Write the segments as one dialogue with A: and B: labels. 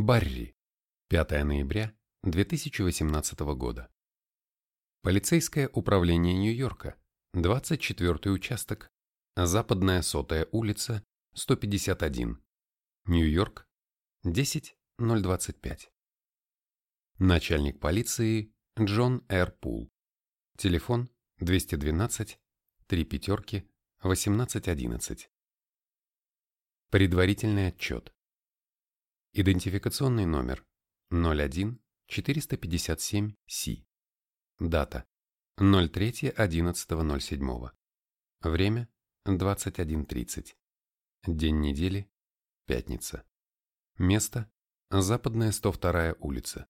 A: Барри. 5 ноября 2018 года. Полицейское управление Нью-Йорка. 24 участок. Западная сотая улица, 151. Нью-Йорк. 10.025. Начальник полиции Джон Р. Пул. Телефон 212 3 пятерки 1811. Предварительный отчет. Идентификационный номер 01 457 Си. Дата 03.11.07. Время 21.30. День недели пятница. Место Западная 102 улица.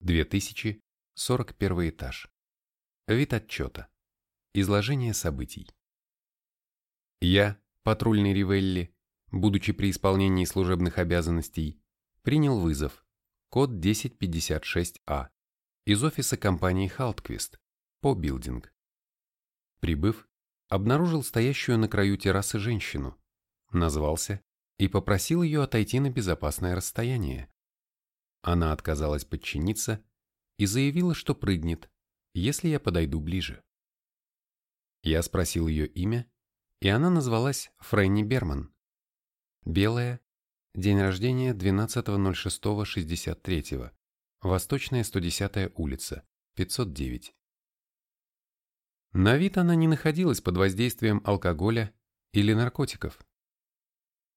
A: 2041 этаж. Вид отчета. Изложение событий. Я, патрульный Ривелли, будучи при исполнении служебных обязанностей, принял вызов, код 1056А, из офиса компании Халтквист по билдинг. Прибыв, обнаружил стоящую на краю террасы женщину, назвался и попросил ее отойти на безопасное расстояние. Она отказалась подчиниться и заявила, что прыгнет, если я подойду ближе. Я спросил ее имя, и она назвалась Фрэнни Берман. Белая, день рождения 12.06.63, Восточная 110 улица, 509. На вид она не находилась под воздействием алкоголя или наркотиков.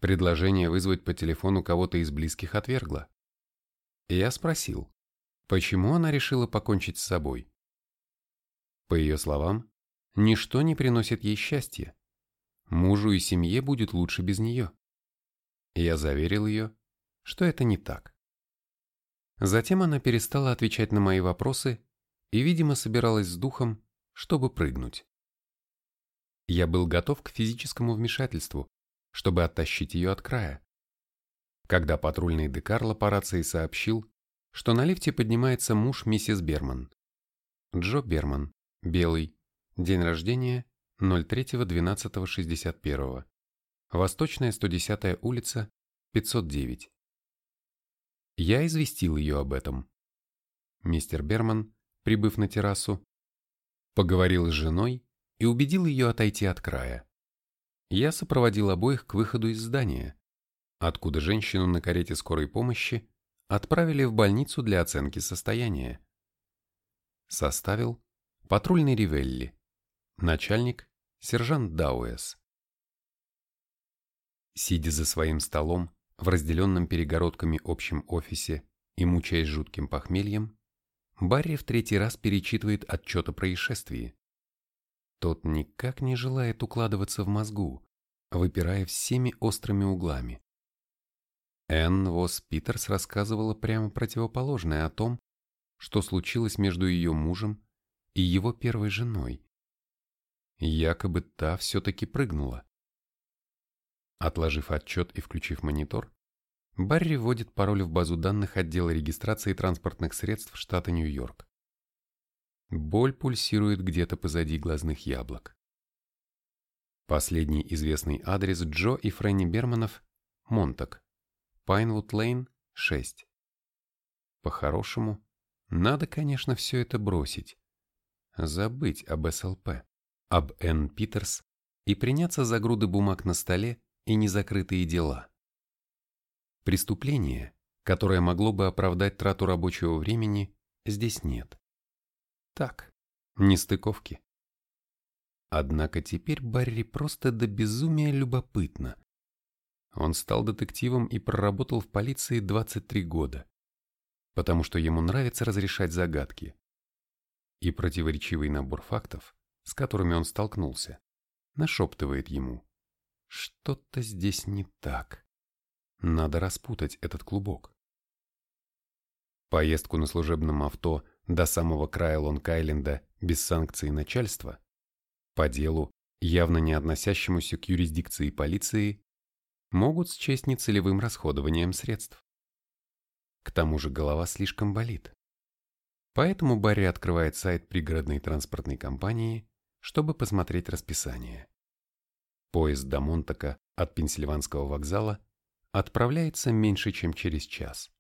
A: Предложение вызвать по телефону кого-то из близких отвергла. Я спросил, почему она решила покончить с собой. По ее словам, ничто не приносит ей счастья. Мужу и семье будет лучше без нее. Я заверил ее, что это не так. Затем она перестала отвечать на мои вопросы и, видимо, собиралась с духом, чтобы прыгнуть. Я был готов к физическому вмешательству, чтобы оттащить ее от края. Когда патрульный Декарло по рации сообщил, что на лифте поднимается муж миссис Берман. Джо Берман, белый, день рождения 03.12.61. Восточная 110 улица, 509. Я известил ее об этом. Мистер Берман, прибыв на террасу, поговорил с женой и убедил ее отойти от края. Я сопроводил обоих к выходу из здания, откуда женщину на карете скорой помощи отправили в больницу для оценки состояния. Составил патрульный Ривелли, начальник сержант Дауэс. Сидя за своим столом в разделенном перегородками общем офисе и мучаясь жутким похмельем, Барри в третий раз перечитывает отчет о происшествии. Тот никак не желает укладываться в мозгу, выпирая всеми острыми углами. Энн Вос Питерс рассказывала прямо противоположное о том, что случилось между ее мужем и его первой женой. Якобы та все-таки прыгнула. Отложив отчет и включив монитор, Барри вводит пароль в базу данных отдела регистрации транспортных средств штата Нью-Йорк. Боль пульсирует где-то позади глазных яблок. Последний известный адрес Джо и Фрэнни Берманов – Монтак, Пайнвуд Лейн, 6. По-хорошему, надо, конечно, все это бросить. Забыть об СЛП, об Энн Питерс и приняться за груды бумаг на столе и незакрытые дела. Преступления, которое могло бы оправдать трату рабочего времени, здесь нет. Так, нестыковки. Однако теперь Барри просто до безумия любопытно. Он стал детективом и проработал в полиции 23 года, потому что ему нравится разрешать загадки. И противоречивый набор фактов, с которыми он столкнулся, нашептывает ему, что-то здесь не так. Надо распутать этот клубок. Поездку на служебном авто до самого края Лонг-Айленда без санкций начальства, по делу, явно не относящемуся к юрисдикции полиции, могут счесть нецелевым расходованием средств. К тому же голова слишком болит. Поэтому Барри открывает сайт пригородной транспортной компании, чтобы посмотреть расписание. Поезд до Монтака от Пенсильванского вокзала отправляется меньше, чем через час.